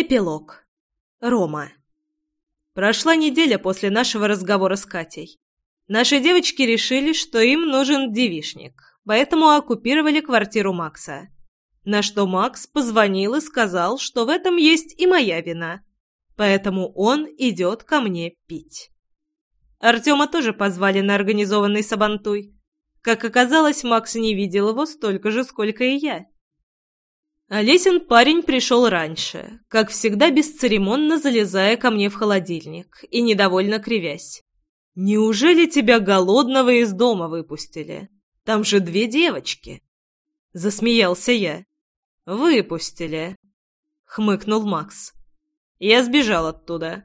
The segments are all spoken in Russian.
Эпилог. Рома. Прошла неделя после нашего разговора с Катей. Наши девочки решили, что им нужен девишник, поэтому оккупировали квартиру Макса. На что Макс позвонил и сказал, что в этом есть и моя вина, поэтому он идет ко мне пить. Артема тоже позвали на организованный сабантуй. Как оказалось, Макс не видел его столько же, сколько и я. Олесин парень пришел раньше, как всегда бесцеремонно залезая ко мне в холодильник и недовольно кривясь. «Неужели тебя голодного из дома выпустили? Там же две девочки!» Засмеялся я. «Выпустили», — хмыкнул Макс. Я сбежал оттуда.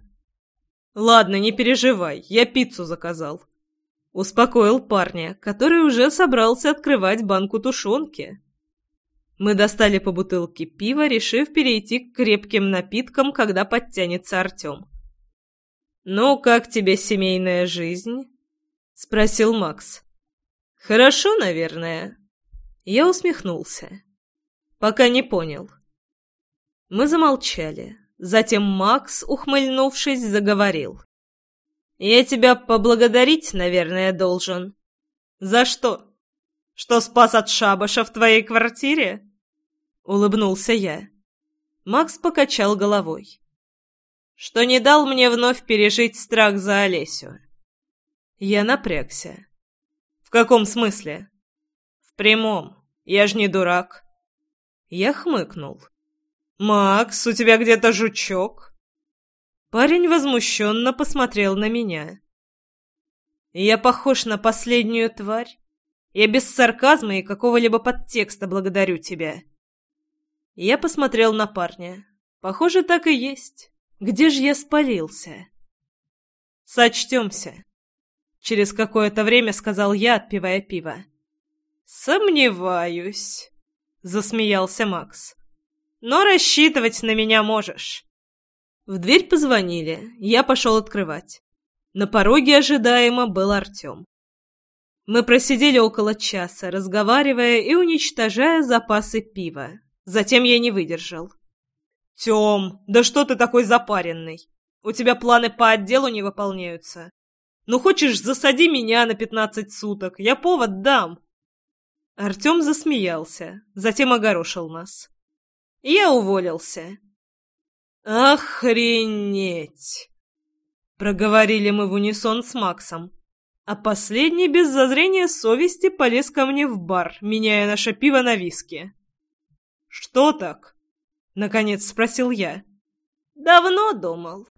«Ладно, не переживай, я пиццу заказал». Успокоил парня, который уже собрался открывать банку тушенки. Мы достали по бутылке пива, решив перейти к крепким напиткам, когда подтянется Артем. «Ну, как тебе семейная жизнь?» — спросил Макс. «Хорошо, наверное». Я усмехнулся. «Пока не понял». Мы замолчали. Затем Макс, ухмыльнувшись, заговорил. «Я тебя поблагодарить, наверное, должен». «За что? Что спас от шабаша в твоей квартире?» — улыбнулся я. Макс покачал головой. «Что не дал мне вновь пережить страх за Олесю». Я напрягся. «В каком смысле?» «В прямом. Я ж не дурак». Я хмыкнул. «Макс, у тебя где-то жучок?» Парень возмущенно посмотрел на меня. «Я похож на последнюю тварь? Я без сарказма и какого-либо подтекста благодарю тебя». Я посмотрел на парня. Похоже, так и есть. Где же я спалился? Сочтемся. Через какое-то время сказал я, отпивая пиво. Сомневаюсь, засмеялся Макс. Но рассчитывать на меня можешь. В дверь позвонили, я пошел открывать. На пороге ожидаемо был Артем. Мы просидели около часа, разговаривая и уничтожая запасы пива, Затем я не выдержал. «Тем, да что ты такой запаренный? У тебя планы по отделу не выполняются. Ну, хочешь, засади меня на пятнадцать суток, я повод дам». Артем засмеялся, затем огорошил нас. Я уволился. «Охренеть!» Проговорили мы в унисон с Максом. А последний без зазрения совести полез ко мне в бар, меняя наше пиво на виски. «Что так?» — наконец спросил я. «Давно думал».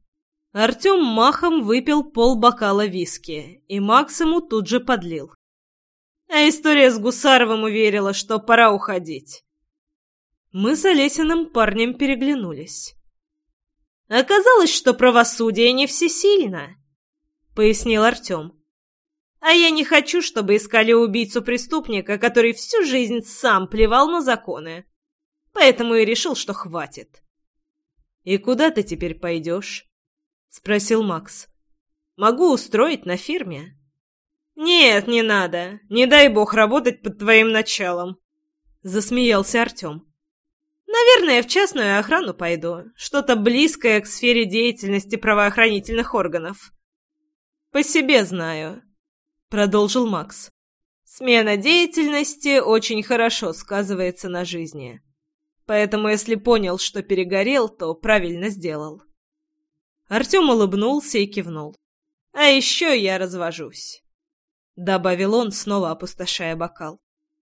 Артем махом выпил полбокала виски, и Макс ему тут же подлил. А история с Гусаровым уверила, что пора уходить. Мы с Олесиным парнем переглянулись. «Оказалось, что правосудие не всесильно», — пояснил Артем. «А я не хочу, чтобы искали убийцу преступника, который всю жизнь сам плевал на законы поэтому и решил, что хватит. «И куда ты теперь пойдешь?» — спросил Макс. «Могу устроить на фирме». «Нет, не надо. Не дай бог работать под твоим началом», — засмеялся Артем. «Наверное, в частную охрану пойду. Что-то близкое к сфере деятельности правоохранительных органов». «По себе знаю», — продолжил Макс. «Смена деятельности очень хорошо сказывается на жизни». Поэтому, если понял, что перегорел, то правильно сделал. Артем улыбнулся и кивнул. «А еще я развожусь», — добавил он, снова опустошая бокал.